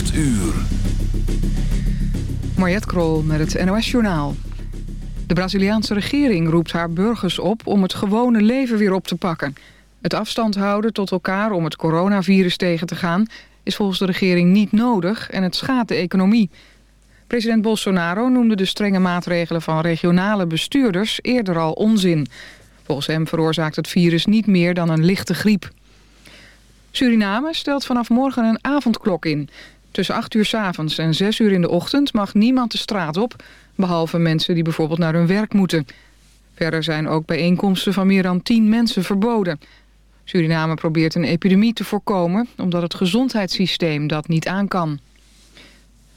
8 uur. Mariette Krol met het NOS Journaal. De Braziliaanse regering roept haar burgers op om het gewone leven weer op te pakken. Het afstand houden tot elkaar om het coronavirus tegen te gaan... is volgens de regering niet nodig en het schaadt de economie. President Bolsonaro noemde de strenge maatregelen van regionale bestuurders eerder al onzin. Volgens hem veroorzaakt het virus niet meer dan een lichte griep. Suriname stelt vanaf morgen een avondklok in. Tussen 8 uur s avonds en 6 uur in de ochtend mag niemand de straat op... behalve mensen die bijvoorbeeld naar hun werk moeten. Verder zijn ook bijeenkomsten van meer dan 10 mensen verboden. Suriname probeert een epidemie te voorkomen... omdat het gezondheidssysteem dat niet aan kan.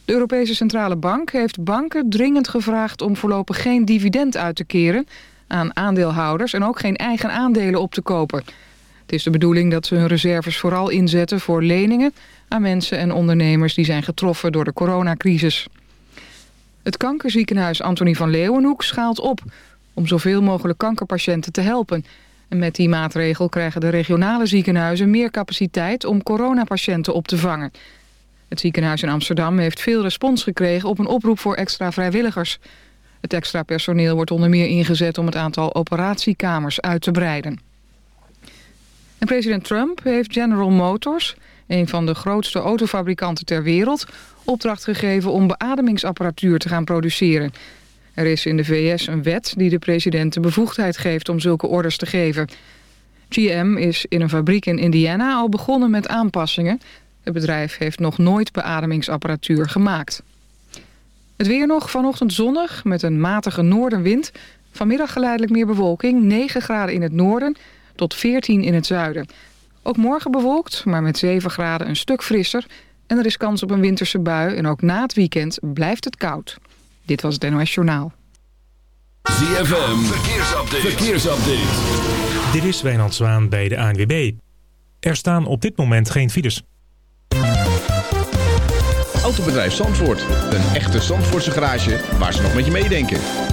De Europese Centrale Bank heeft banken dringend gevraagd... om voorlopig geen dividend uit te keren aan aandeelhouders... en ook geen eigen aandelen op te kopen... Het is de bedoeling dat ze hun reserves vooral inzetten voor leningen aan mensen en ondernemers die zijn getroffen door de coronacrisis. Het kankerziekenhuis Antonie van Leeuwenhoek schaalt op om zoveel mogelijk kankerpatiënten te helpen. En met die maatregel krijgen de regionale ziekenhuizen meer capaciteit om coronapatiënten op te vangen. Het ziekenhuis in Amsterdam heeft veel respons gekregen op een oproep voor extra vrijwilligers. Het extra personeel wordt onder meer ingezet om het aantal operatiekamers uit te breiden. En president Trump heeft General Motors, een van de grootste autofabrikanten ter wereld, opdracht gegeven om beademingsapparatuur te gaan produceren. Er is in de VS een wet die de president de bevoegdheid geeft om zulke orders te geven. GM is in een fabriek in Indiana al begonnen met aanpassingen. Het bedrijf heeft nog nooit beademingsapparatuur gemaakt. Het weer nog vanochtend zonnig met een matige noordenwind. Vanmiddag geleidelijk meer bewolking, 9 graden in het noorden tot 14 in het zuiden. Ook morgen bewolkt, maar met 7 graden een stuk frisser. En er is kans op een winterse bui en ook na het weekend blijft het koud. Dit was het NOS Journaal. ZFM, verkeersupdate. verkeersupdate. Dit is Wijnand Zwaan bij de ANWB. Er staan op dit moment geen files. Autobedrijf Zandvoort. Een echte Zandvoortse garage waar ze nog met je meedenken.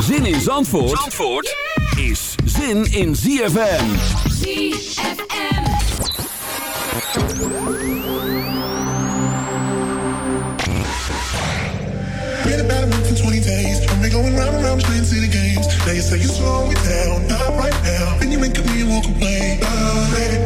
Zin in Zandvoort, Zandvoort is zin in ZFM. ZFM. Been about a month and 20 days. I've been going round and round playing city games. Now you say you slow it down, not right now. Then you make me walk away. Uh,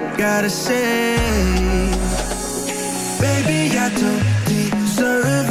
gotta say, baby, I don't deserve.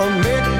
or make